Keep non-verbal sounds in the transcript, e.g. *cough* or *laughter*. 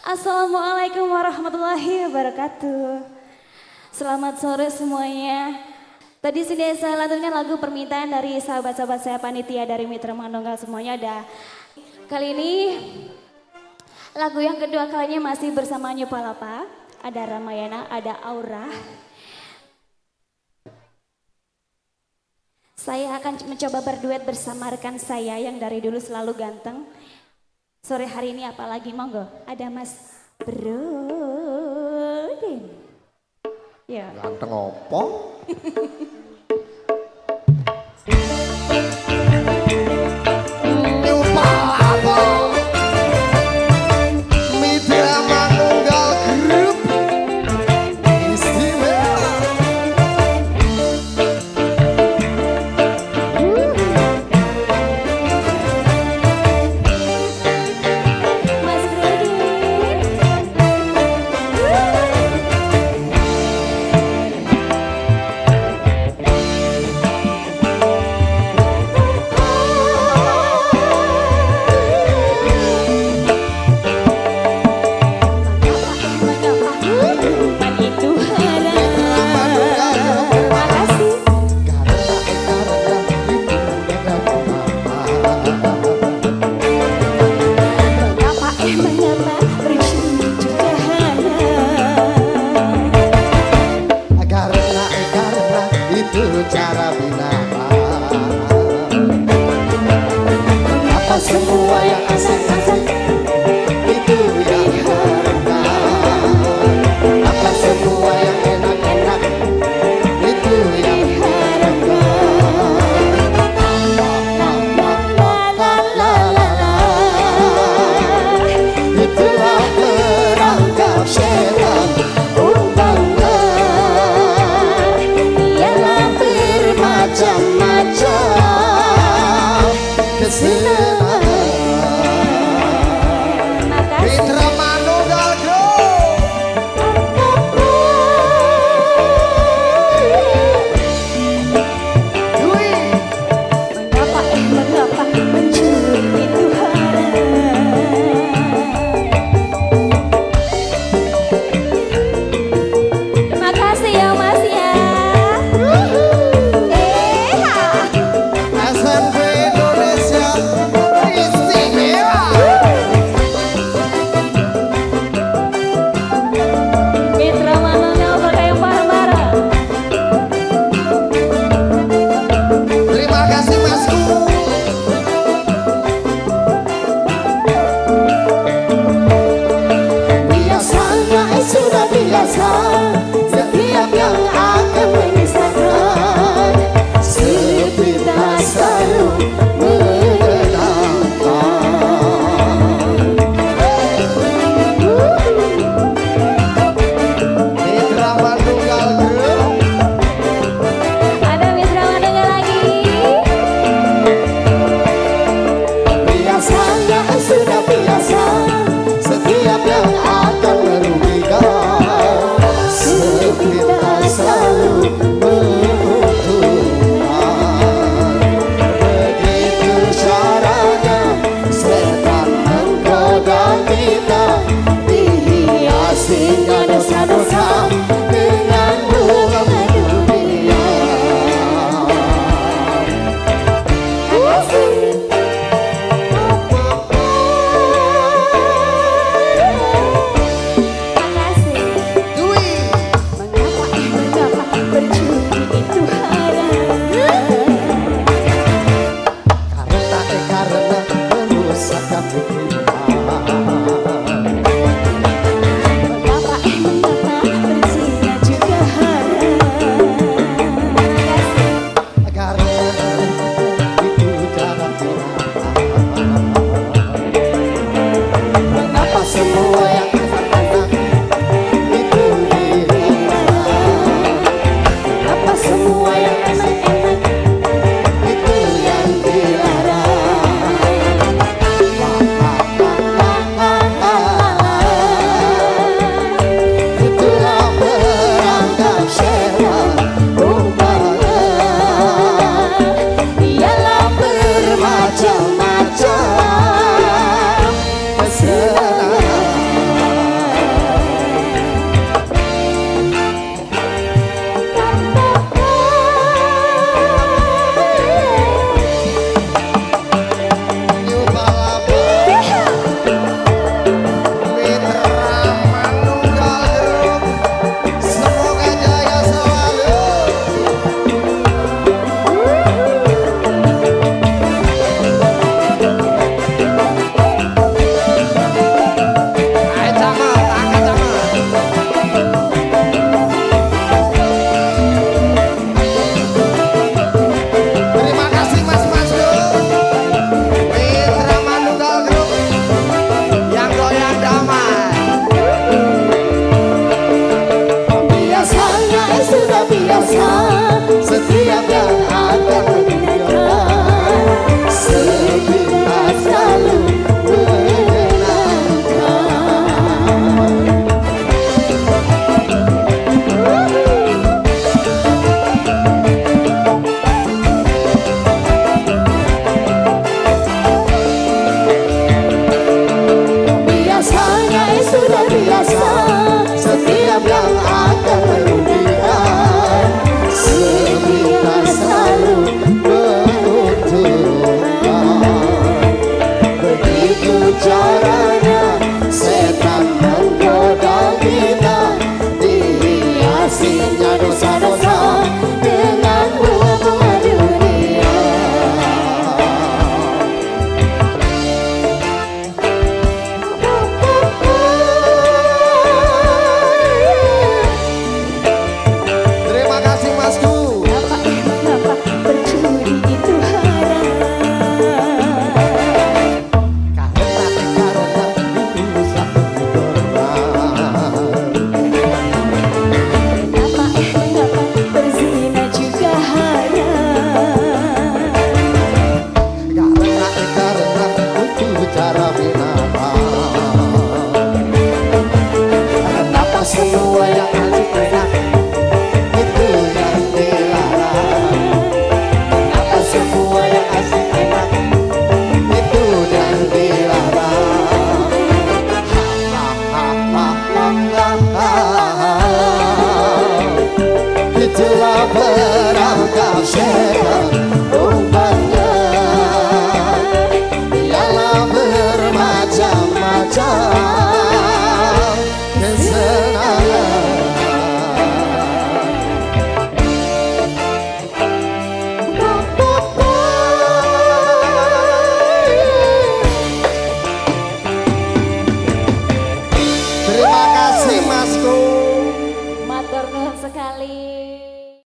Assalamualaikum warahmatullahi wabarakatuh. Selamat sore semuanya. Tadi sudah saya lakukan lagu permintaan dari sahabat-sahabat saya panitia dari Mitra Mandonggal semuanya ada. Kali ini lagu yang kedua kalinya masih bersama New Palapa. Ada Ramayana, ada Aura. Saya akan mencoba berduet bersama rekan saya yang dari dulu selalu ganteng. Sore hari ini apalagi monggo ada Mas Brodin. Ya. Ganteng opo? *laughs* dosa-dosa dengan dunia. Terima kasih Mas Gu share.